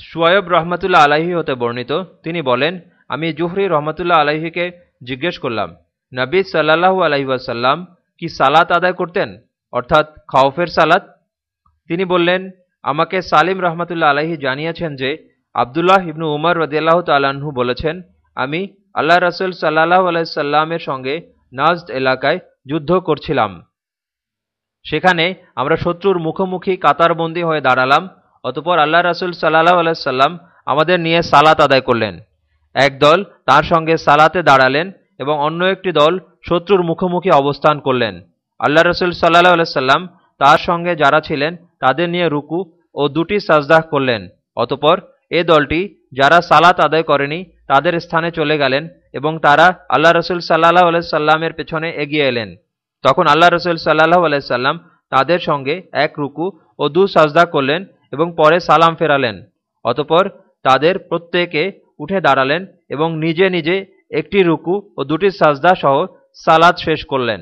সোয়েব রহমতুল্লাহ আলাহি হতে বর্ণিত, তিনি বলেন, আমি জুহরি রহমতুল্লাহ আলাহিকে জিজ্ঞেস করলাম, নবী সাল্লাহু আলহিবাসাল্লাম কি সালাত আদায় করতেন? অর্থাৎ খাওফের সালাত? তিনি বললেন, আমাকে সালিম রহমতুল্লাহ আলাহি জানিয়েছেন যে, আবদুল্লাহ ইবনু উমর রদিয়াল্লাহ তাল্লাহ্ন বলেছেন, আমি আল্লাহ রসুল সাল্লাহ আলাইসাল্লামের সঙ্গে নাজদ এলাকায় যুদ্ধ করছিলাম। সেখানে আমরা শত্রুর মুখোমুখি কাতারবন্দি হয়ে দাঁড়ালাম অতপর আল্লাহ রাসুল সাল্লাহ আলাইসাল্লাম আমাদের নিয়ে সালাত আদায় করলেন। এক দল তার সঙ্গে সালাতে দাঁড়ালেন এবং অন্য একটি দল শত্রুর মুখোমুখি অবস্থান করলেন। আল্লাহ রসুল সাল্লাহ আলাইসাল্লাম তার সঙ্গে যারা ছিলেন তাদের নিয়ে রুকু ও দুটি সাজদাহ করলেন। অতপর এ দলটি যারা সালাত আদায় করেনি তাদের স্থানে চলে গেলেন এবং তারা আল্লাহ রসুল সাল্লাহ আলাইসাল্লামের পেছনে এগিয়ে এলেন। তখন আল্লাহ রসুল সাল্লাহ আলাইসাল্লাম তাদের সঙ্গে এক রুকু ও দু সাজদা করলেন এবং পরে সালাম ফেরালেন। অতপর তাদের প্রত্যেকে উঠে দাঁড়ালেন এবং নিজে নিজে একটি রুকু ও দুটি সাজদা সহ সালাদ শেষ করলেন।